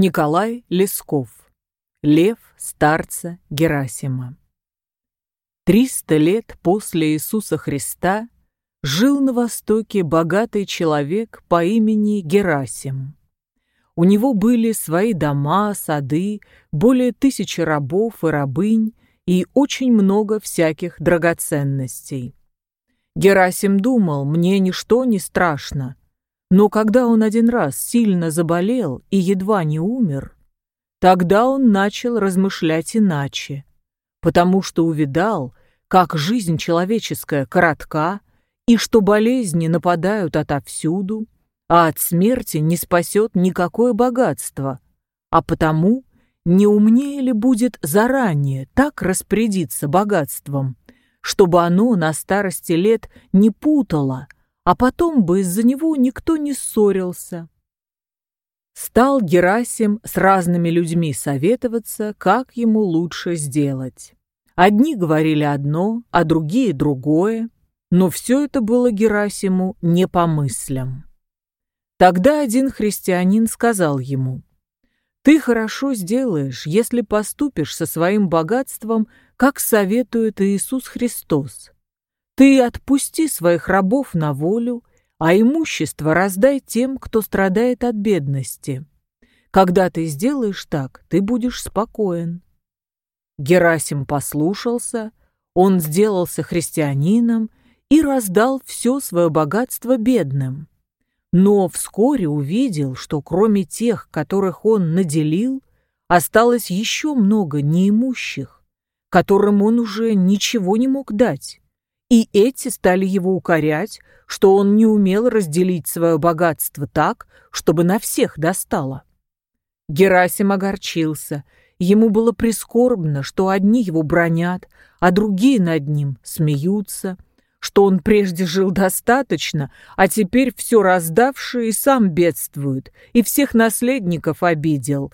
Николай Лесков. Лев старца Герасима. Триста лет после Иисуса Христа жил на Востоке богатый человек по имени Герасим. У него были свои дома, сады, более тысячи рабов и рабынь и очень много всяких драгоценностей. Герасим думал, мне ничто не страшно, но когда он один раз сильно заболел и едва не умер, тогда он начал размышлять иначе, потому что увидал, как жизнь человеческая коротка и что болезни нападают отовсюду, а от смерти не спасет никакое богатство, а потому не умнее ли будет заранее так распорядиться богатством, чтобы оно на старости лет не путало, а потом бы из-за него никто не ссорился. Стал Герасим с разными людьми советоваться, как ему лучше сделать. Одни говорили одно, а другие другое, но все это было Герасиму не по мыслям. Тогда один христианин сказал ему, «Ты хорошо сделаешь, если поступишь со своим богатством, как советует Иисус Христос, ты отпусти своих рабов на волю, а имущество раздай тем, кто страдает от бедности. Когда ты сделаешь так, ты будешь спокоен. Герасим послушался, он сделался христианином и раздал все свое богатство бедным. Но вскоре увидел, что кроме тех, которых он наделил, осталось еще много неимущих, которым он уже ничего не мог дать. И эти стали его укорять, что он не умел разделить свое богатство так, чтобы на всех достало. Герасим огорчился. Ему было прискорбно, что одни его бронят, а другие над ним смеются, что он прежде жил достаточно, а теперь все раздавший и сам бедствует, и всех наследников обидел,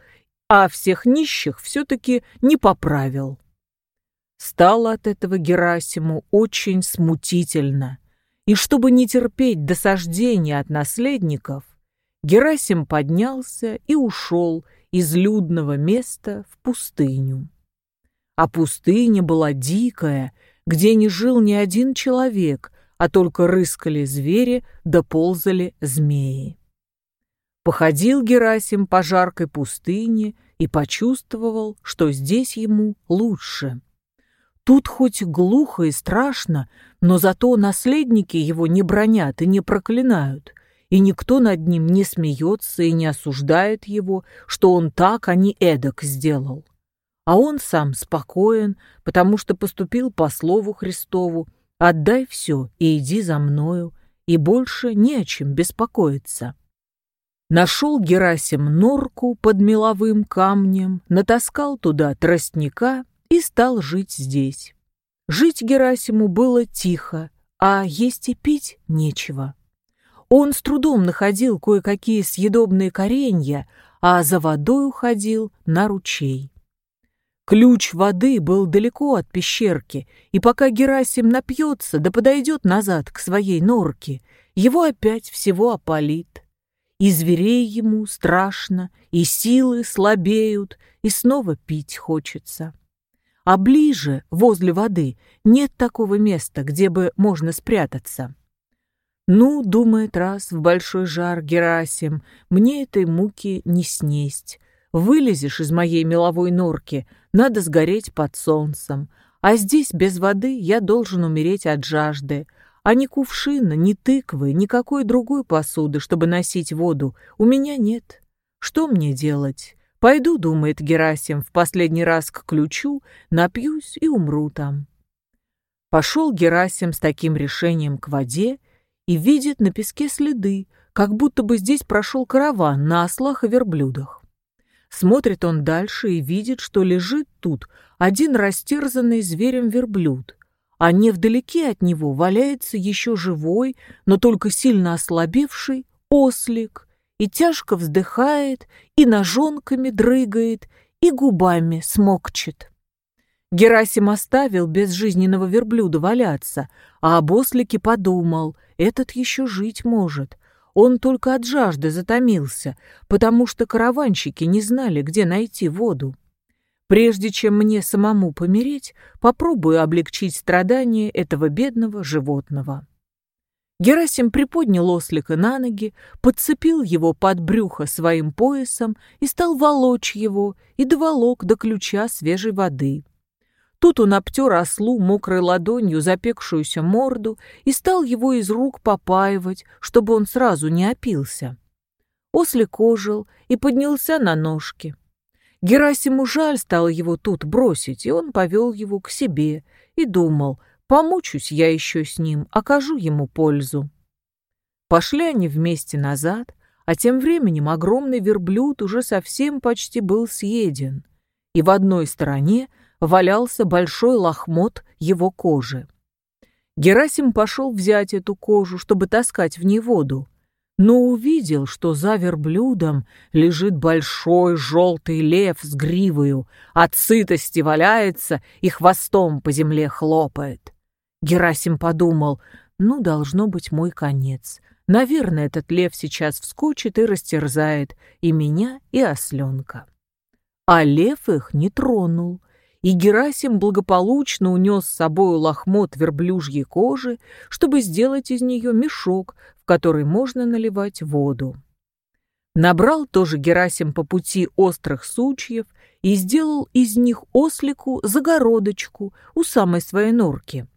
а всех нищих все-таки не поправил. Стало от этого Герасиму очень смутительно. И чтобы не терпеть досаждения от наследников, Герасим поднялся и ушел из людного места в пустыню. А пустыня была дикая, где не жил ни один человек, а только рыскали звери да змеи. Походил Герасим по жаркой пустыне и почувствовал, что здесь ему лучше. Тут хоть глухо и страшно, но зато наследники его не бронят и не проклинают, и никто над ним не смеется и не осуждает его, что он так, а не эдак сделал. А он сам спокоен, потому что поступил по слову Христову «Отдай все и иди за мною», и больше не о чем беспокоиться. Нашел Герасим норку под меловым камнем, натаскал туда тростника и стал жить здесь. Жить Герасиму было тихо, а есть и пить нечего. Он с трудом находил кое-какие съедобные коренья, а за водой уходил на ручей. Ключ воды был далеко от пещерки, и пока Герасим напьется да подойдет назад к своей норке, его опять всего опалит. И зверей ему страшно, и силы слабеют, и снова пить хочется а ближе, возле воды, нет такого места, где бы можно спрятаться. Ну, думает раз в большой жар Герасим, мне этой муки не снесть. Вылезешь из моей меловой норки, надо сгореть под солнцем, а здесь без воды я должен умереть от жажды, а ни кувшина, ни тыквы, никакой другой посуды, чтобы носить воду, у меня нет. Что мне делать? Пойду, думает Герасим, в последний раз к ключу, напьюсь и умру там. Пошел Герасим с таким решением к воде и видит на песке следы, как будто бы здесь прошел караван на ослах и верблюдах. Смотрит он дальше и видит, что лежит тут один растерзанный зверем верблюд, а невдалеке от него валяется еще живой, но только сильно ослабевший ослик, и тяжко вздыхает, и ножонками дрыгает, и губами смокчет. Герасим оставил безжизненного верблюда валяться, а об ослике подумал, этот еще жить может. Он только от жажды затомился, потому что караванщики не знали, где найти воду. Прежде чем мне самому помереть, попробую облегчить страдания этого бедного животного. Герасим приподнял ослика на ноги, подцепил его под брюхо своим поясом и стал волочь его, и доволок до ключа свежей воды. Тут он обтер ослу мокрой ладонью запекшуюся морду и стал его из рук попаивать, чтобы он сразу не опился. Ослик ожил и поднялся на ножки. Герасиму жаль стало его тут бросить, и он повел его к себе и думал — Помучусь я еще с ним, окажу ему пользу. Пошли они вместе назад, а тем временем огромный верблюд уже совсем почти был съеден, и в одной стороне валялся большой лохмот его кожи. Герасим пошел взять эту кожу, чтобы таскать в ней воду, но увидел, что за верблюдом лежит большой желтый лев с гривою, от сытости валяется и хвостом по земле хлопает. Герасим подумал, ну, должно быть мой конец. Наверное, этот лев сейчас вскочит и растерзает и меня, и осленка. А лев их не тронул, и Герасим благополучно унес с собой лохмот верблюжьей кожи, чтобы сделать из нее мешок, в который можно наливать воду. Набрал тоже Герасим по пути острых сучьев и сделал из них ослику загородочку у самой своей норки.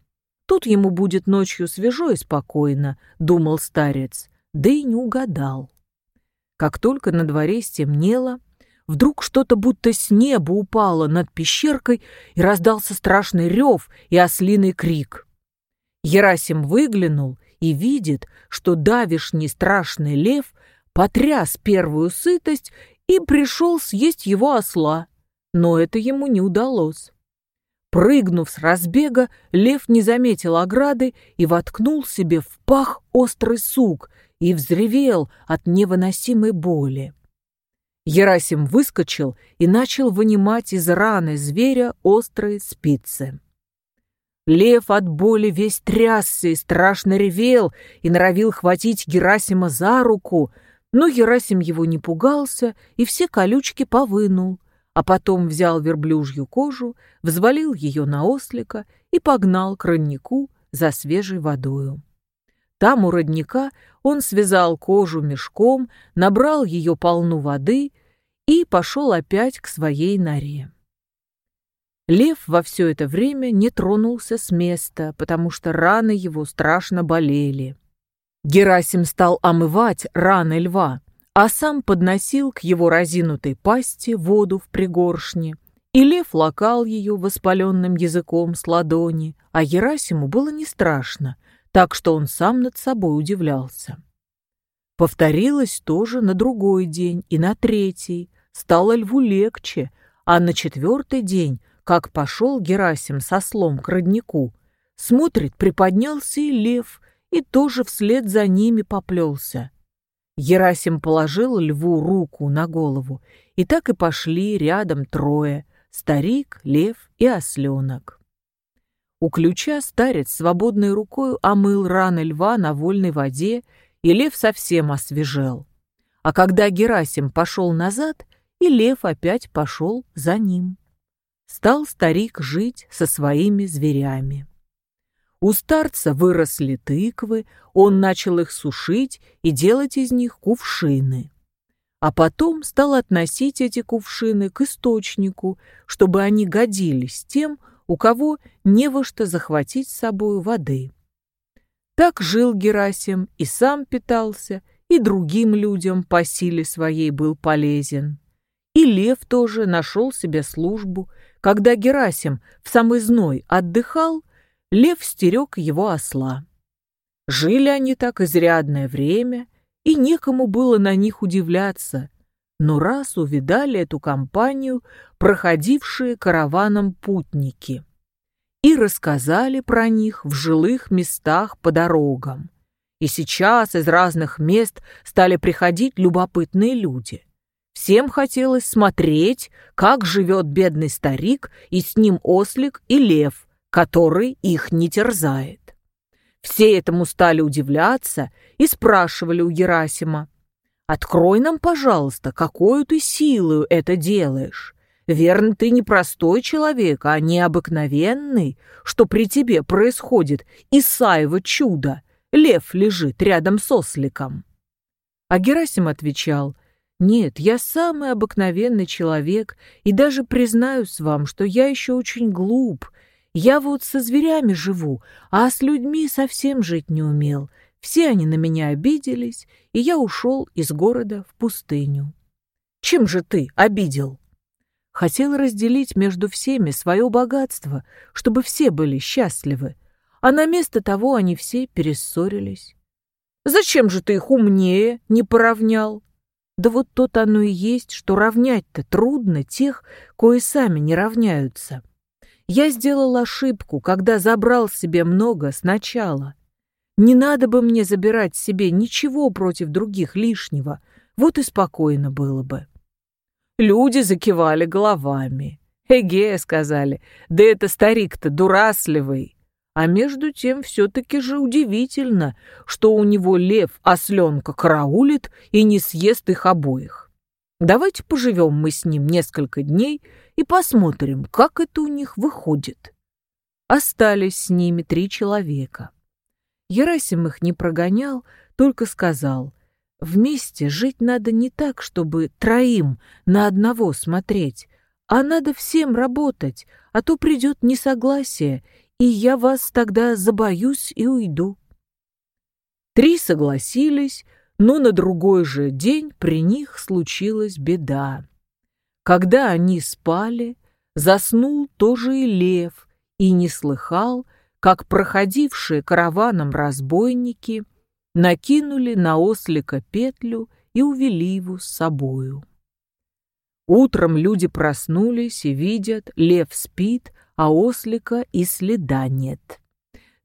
Тут ему будет ночью свежо и спокойно, думал старец, да и не угадал. Как только на дворе стемнело, вдруг что-то будто с неба упало над пещеркой и раздался страшный рев и ослиный крик. Ерасим выглянул и видит, что давишний страшный лев потряс первую сытость и пришел съесть его осла, но это ему не удалось. Прыгнув с разбега, лев не заметил ограды и воткнул себе в пах острый сук и взревел от невыносимой боли. Ерасим выскочил и начал вынимать из раны зверя острые спицы. Лев от боли весь трясся и страшно ревел и норовил хватить Герасима за руку, но Герасим его не пугался и все колючки повынул, а потом взял верблюжью кожу, взвалил ее на ослика и погнал к роднику за свежей водою. Там у родника он связал кожу мешком, набрал ее полну воды и пошел опять к своей норе. Лев во все это время не тронулся с места, потому что раны его страшно болели. Герасим стал омывать раны льва, а сам подносил к его разинутой пасти воду в пригоршне, и лев лакал ее воспаленным языком с ладони, а Ерасиму было не страшно, так что он сам над собой удивлялся. Повторилось тоже на другой день и на третий, стало льву легче, а на четвертый день, как пошел Герасим со слом к роднику, смотрит, приподнялся и лев, и тоже вслед за ними поплелся. Ерасим положил льву руку на голову, и так и пошли рядом трое — старик, лев и осленок. У ключа старец свободной рукой омыл раны льва на вольной воде, и лев совсем освежел. А когда Герасим пошел назад, и лев опять пошел за ним. Стал старик жить со своими зверями. У старца выросли тыквы, он начал их сушить и делать из них кувшины. А потом стал относить эти кувшины к источнику, чтобы они годились тем, у кого не во что захватить с собой воды. Так жил Герасим и сам питался, и другим людям по силе своей был полезен. И Лев тоже нашел себе службу. Когда Герасим в самый зной отдыхал, лев стерег его осла. Жили они так изрядное время, и некому было на них удивляться, но раз увидали эту компанию проходившие караваном путники и рассказали про них в жилых местах по дорогам. И сейчас из разных мест стали приходить любопытные люди. Всем хотелось смотреть, как живет бедный старик, и с ним ослик и лев, который их не терзает. Все этому стали удивляться и спрашивали у Герасима. «Открой нам, пожалуйста, какую ты силою это делаешь? Верно, ты не простой человек, а необыкновенный, что при тебе происходит Исаево чудо. Лев лежит рядом с осликом». А Герасим отвечал, «Нет, я самый обыкновенный человек, и даже признаюсь вам, что я еще очень глуп. Я вот со зверями живу, а с людьми совсем жить не умел. Все они на меня обиделись, и я ушел из города в пустыню». «Чем же ты обидел?» Хотел разделить между всеми свое богатство, чтобы все были счастливы, а на место того они все перессорились. Зачем же ты их умнее не поравнял? Да вот тот оно и есть, что равнять-то трудно тех, кои сами не равняются. Я сделал ошибку, когда забрал себе много сначала. Не надо бы мне забирать себе ничего против других лишнего, вот и спокойно было бы. Люди закивали головами. Эге, сказали, да это старик-то дурасливый. А между тем все-таки же удивительно, что у него лев осленка караулит и не съест их обоих. Давайте поживем мы с ним несколько дней и посмотрим, как это у них выходит. Остались с ними три человека. Ярасим их не прогонял, только сказал, вместе жить надо не так, чтобы троим на одного смотреть, а надо всем работать, а то придет несогласие, и я вас тогда забоюсь и уйду». Три согласились, но на другой же день при них случилась беда. Когда они спали, заснул тоже и лев и не слыхал, как проходившие караваном разбойники накинули на ослика петлю и увели его с собою. Утром люди проснулись и видят, лев спит, а ослика и следа нет.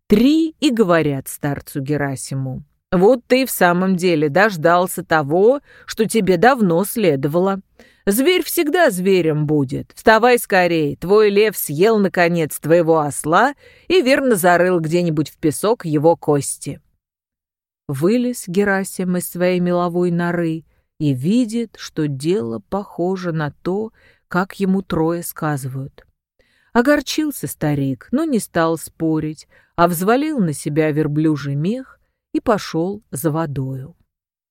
Три и говорят старцу Герасиму. «Вот ты в самом деле дождался того, что тебе давно следовало. Зверь всегда зверем будет. Вставай скорей, твой лев съел, наконец, твоего осла и верно зарыл где-нибудь в песок его кости». Вылез Герасим из своей меловой норы и видит, что дело похоже на то, как ему трое сказывают. Огорчился старик, но не стал спорить, а взвалил на себя верблюжий мех и пошел за водою.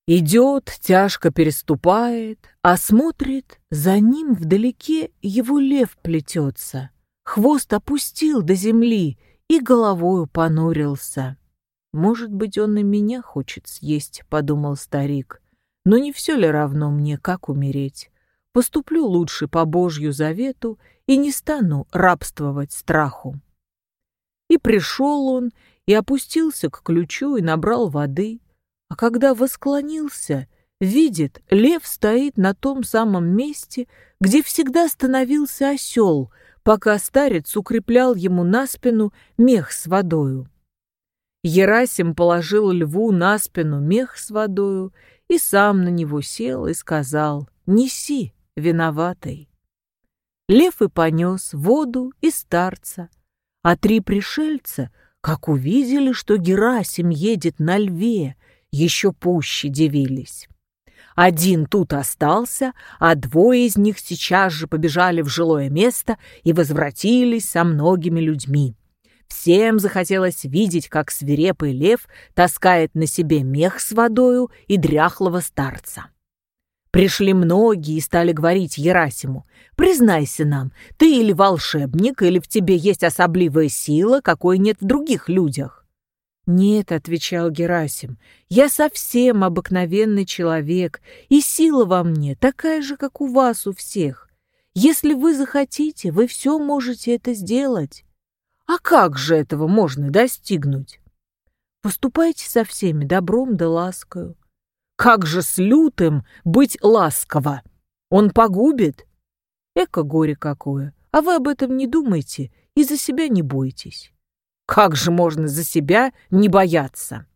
Идет, тяжко переступает, а смотрит, за ним вдалеке его лев плетется. Хвост опустил до земли и головою понурился. «Может быть, он и меня хочет съесть», — подумал старик. «Но не все ли равно мне, как умереть? Поступлю лучше по Божью завету и не стану рабствовать страху. И пришел он, и опустился к ключу, и набрал воды. А когда восклонился, видит, лев стоит на том самом месте, где всегда становился осел, пока старец укреплял ему на спину мех с водою. Ерасим положил льву на спину мех с водою и сам на него сел и сказал «Неси, виноватый». Лев и понес воду и старца, а три пришельца, как увидели, что Герасим едет на льве, еще пуще дивились. Один тут остался, а двое из них сейчас же побежали в жилое место и возвратились со многими людьми. Всем захотелось видеть, как свирепый лев таскает на себе мех с водою и дряхлого старца. Пришли многие и стали говорить Ерасиму, «Признайся нам, ты или волшебник, или в тебе есть особливая сила, какой нет в других людях». «Нет», — отвечал Герасим, — «я совсем обыкновенный человек, и сила во мне такая же, как у вас у всех. Если вы захотите, вы все можете это сделать». «А как же этого можно достигнуть?» «Поступайте со всеми добром да ласкою, как же с лютым быть ласково? Он погубит? Эко горе какое. А вы об этом не думайте и за себя не бойтесь. Как же можно за себя не бояться?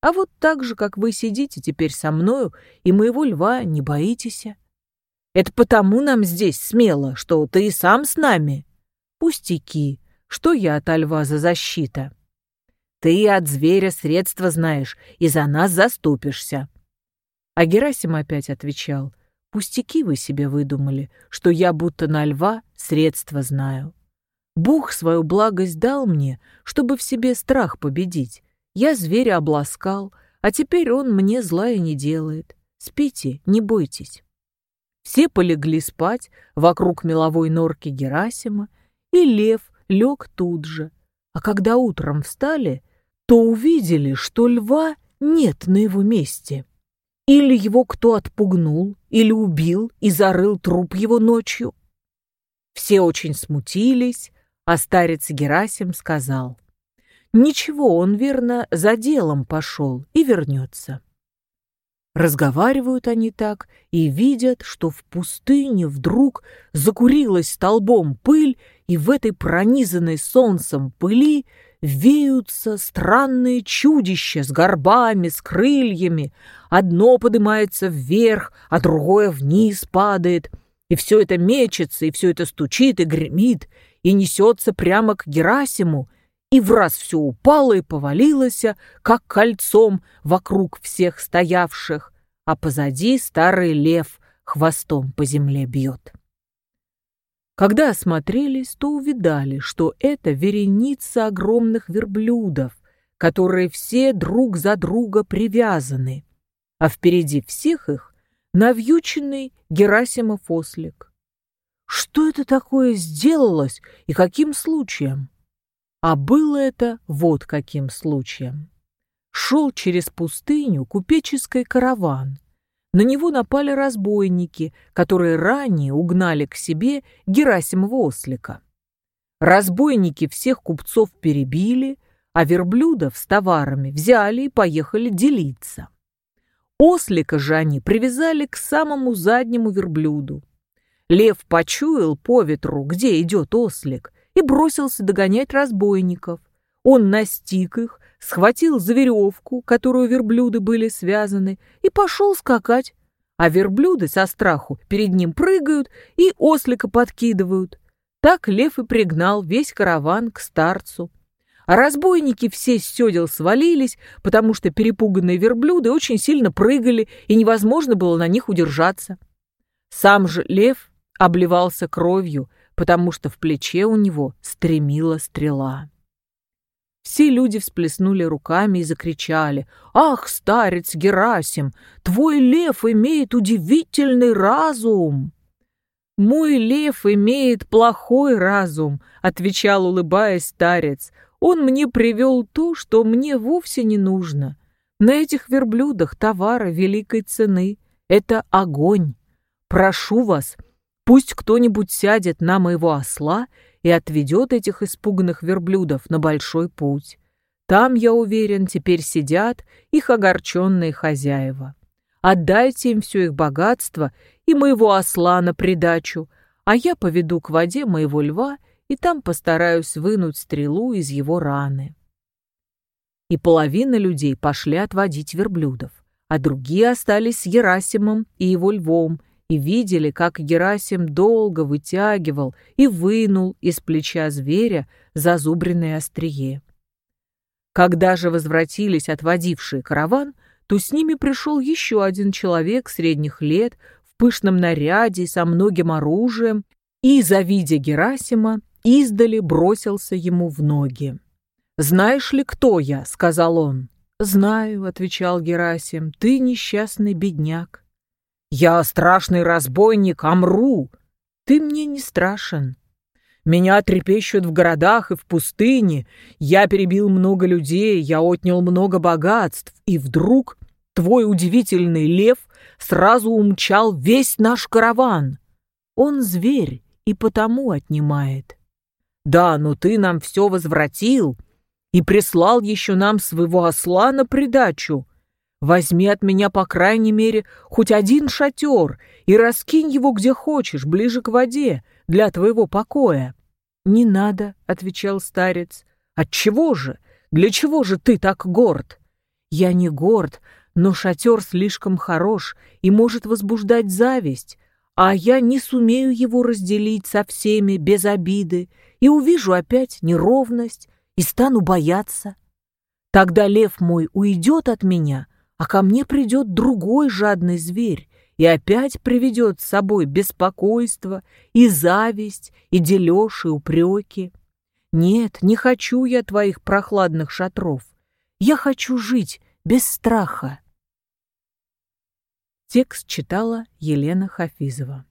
А вот так же, как вы сидите теперь со мною и моего льва не боитесь. Это потому нам здесь смело, что ты и сам с нами. Пустяки, что я от льва за защита? Ты от зверя средства знаешь и за нас заступишься. А Герасим опять отвечал, пустяки вы себе выдумали, что я будто на льва средства знаю. Бог свою благость дал мне, чтобы в себе страх победить. Я зверя обласкал, а теперь он мне зла и не делает. Спите, не бойтесь. Все полегли спать вокруг меловой норки Герасима, и лев лег тут же. А когда утром встали, то увидели, что льва нет на его месте. Или его кто отпугнул, или убил и зарыл труп его ночью. Все очень смутились, а старец Герасим сказал, «Ничего, он, верно, за делом пошел и вернется». Разговаривают они так и видят, что в пустыне вдруг закурилась столбом пыль, и в этой пронизанной солнцем пыли веются странные чудища с горбами, с крыльями. Одно поднимается вверх, а другое вниз падает. И все это мечется, и все это стучит и гремит, и несется прямо к Герасиму, и в раз все упало и повалилось, как кольцом вокруг всех стоявших, а позади старый лев хвостом по земле бьет. Когда осмотрелись, то увидали, что это вереница огромных верблюдов, которые все друг за друга привязаны, а впереди всех их навьюченный Герасимов ослик. Что это такое сделалось и каким случаем? А было это вот каким случаем. Шел через пустыню купеческий караван, на него напали разбойники, которые ранее угнали к себе Герасимова ослика. Разбойники всех купцов перебили, а верблюдов с товарами взяли и поехали делиться. Ослика же они привязали к самому заднему верблюду. Лев почуял по ветру, где идет ослик, и бросился догонять разбойников. Он настиг их, схватил за веревку, которую верблюды были связаны, и пошел скакать. А верблюды со страху перед ним прыгают и ослика подкидывают. Так лев и пригнал весь караван к старцу. А разбойники все с седел свалились, потому что перепуганные верблюды очень сильно прыгали, и невозможно было на них удержаться. Сам же лев обливался кровью, потому что в плече у него стремила стрела. Все люди всплеснули руками и закричали. «Ах, старец Герасим, твой лев имеет удивительный разум!» «Мой лев имеет плохой разум», — отвечал, улыбаясь старец. «Он мне привел то, что мне вовсе не нужно. На этих верблюдах товары великой цены. Это огонь. Прошу вас, пусть кто-нибудь сядет на моего осла и отведет этих испуганных верблюдов на большой путь. Там, я уверен, теперь сидят их огорченные хозяева. Отдайте им все их богатство и моего осла на придачу, а я поведу к воде моего льва и там постараюсь вынуть стрелу из его раны. И половина людей пошли отводить верблюдов, а другие остались с Ерасимом и его львом и видели, как Герасим долго вытягивал и вынул из плеча зверя зазубренное острие. Когда же возвратились отводившие караван, то с ними пришел еще один человек средних лет в пышном наряде со многим оружием и, завидя Герасима, издали бросился ему в ноги. «Знаешь ли, кто я?» — сказал он. «Знаю», — отвечал Герасим, — «ты несчастный бедняк. Я страшный разбойник, Амру. Ты мне не страшен. Меня трепещут в городах и в пустыне. Я перебил много людей, я отнял много богатств. И вдруг твой удивительный лев сразу умчал весь наш караван. Он зверь и потому отнимает. Да, но ты нам все возвратил и прислал еще нам своего осла на придачу. Возьми от меня, по крайней мере, хоть один шатер и раскинь его где хочешь, ближе к воде, для твоего покоя. «Не надо», — отвечал старец. «Отчего же? Для чего же ты так горд?» «Я не горд, но шатер слишком хорош и может возбуждать зависть, а я не сумею его разделить со всеми без обиды и увижу опять неровность и стану бояться. Тогда лев мой уйдет от меня, а ко мне придет другой жадный зверь и опять приведет с собой беспокойство и зависть, и дележ, и упреки. Нет, не хочу я твоих прохладных шатров. Я хочу жить без страха. Текст читала Елена Хафизова.